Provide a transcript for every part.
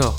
Co?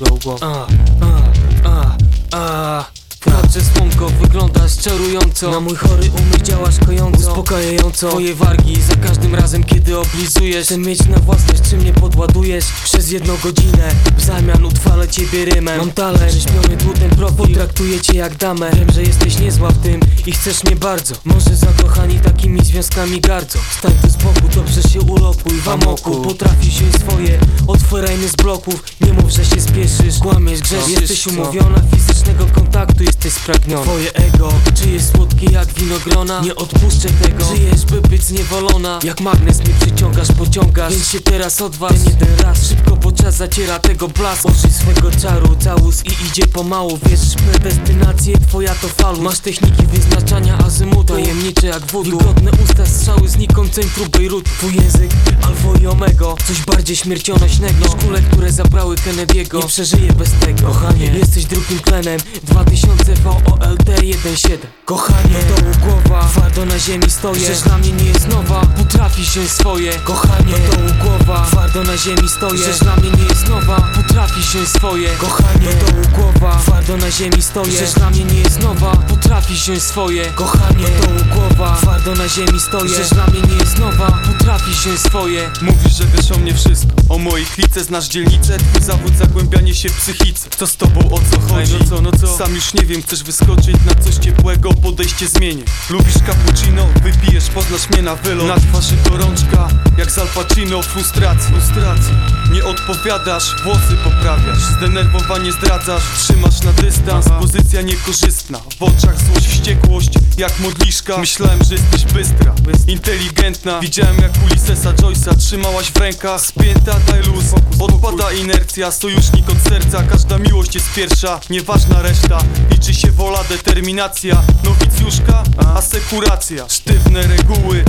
Do. A, a, a, a. Patrzę słonko, wyglądasz czarująco. Na mój chory umysł działasz kojąco Uspokajająco. Twoje wargi za każdym razem kiedy oblizujesz. Chcę mieć na własność czym mnie podładujesz? Przez jedną godzinę W zamian utrwalę ciebie rymem. Mam talent, rzeźbiony dłutem profil. Traktuję cię jak damę. Wiem, że jesteś niezła w tym I chcesz mnie bardzo. Może zakochani takimi związkami gardzą. Stań tu z boku, dobrze się ulokuj W amoku potrafisz się swoje Otwierajmy z bloków. Nie mów, że się spieszysz Kłamiesz, grzeszysz Jesteś umówiona fizycznego kontaktu Jesteś spragniona. Twoje ego Czy jest słodkie jak winogrona? Nie odpuszczę tego. Żyjesz, by być zniewolona Jak magnes mnie przyciągasz, pociągasz. Więc się teraz odważ Ten jeden raz. Szybko podczas zaciera tego blask. Użyj swego czaru, całus i idzie pomału. Wiesz, predestynację twoja to falu Masz techniki wyznaczania azymutu. Tajemnicze jak wodu Usta, strzały znikąd centrum Bejrutu Twój język, alfa i omego. Coś bardziej śmiercionośnego. Szkule, które zabrały Kennedy'ego. Nie przeżyję bez tego. Kochanie, jesteś drugim tlenem 2000 VOLT 1.7 Kochanie, to u głowa. Twardo na ziemi stoję. Rzecz dla mnie nie jest nowa. Potrafi się swoje. Kochanie, to u głowa. Twardo na ziemi stoję. Rzecz dla mnie nie jest nowa. Potrafi się swoje. Kochanie, to u głowa. Twardo na ziemi stoję. Rzecz dla mnie nie jest nowa. Potrafi się swoje. Kochanie, to u głowa Twardo na ziemi stoję. Rzecz dla mnie nie jest nowa Potrafi się swoje. Mówisz, że wiesz o mnie wszystko. O moich klice znasz dzielnicę? Twój zawód zagłębianie się w psychice. Co z tobą, o co chodzi? no co, no co? Sam już nie wiem, chcesz wyskoczyć na coś ciepłego? Podejście zmienię. Lubisz cappuccino? Wypijesz, poznasz mnie na wylot Na twarzy gorączka, jak z Al Pacino. Frustracji, frustracji. Nie odpowiadasz, włosy poprawiasz. Zdenerwowanie zdradzasz, trzymasz na dystans. Pozycja niekorzystna, w oczach złość, wściekłość Jak modliszka. Myślałem, że jesteś bystra, inteligentna. Widziałem jak Ulyssesa Joyce'a trzymałaś w rękach. Spięta, daj luz, odpada inercja. Sojusznik od serca, każda miłość jest pierwsza. Nieważna reszta, liczy się wola, determinacja. Nowicjuszka, asekuracja. Sztywne reguły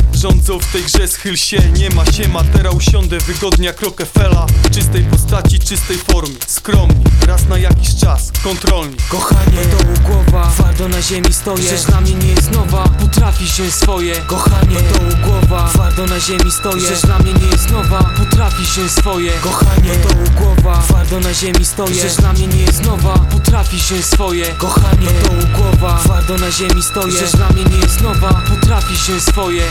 rządzą w tej grze Schyl się, nie ma się, matera usiądę Wygodnie jak Rockefella. Czystej postaci, czystej formie Skromnie, raz na jakiś czas, kontrolnie Kochanie, to u głowa Twardo na ziemi stoję. Rzecz dla mnie nie jest nowa Potrafi się swoje. Kochanie, to u głowa Twardo na ziemi stoję. Rzecz dla mnie nie jest nowa Potrafi się swoje. Kochanie, to u głowa Twardo na ziemi stoję. Rzecz dla mnie nie jest nowa Potrafi się swoje. Kochanie, to u głowa Twardo na ziemi stoję. Rzecz dla mnie nie jest nowa Potrafi się swoje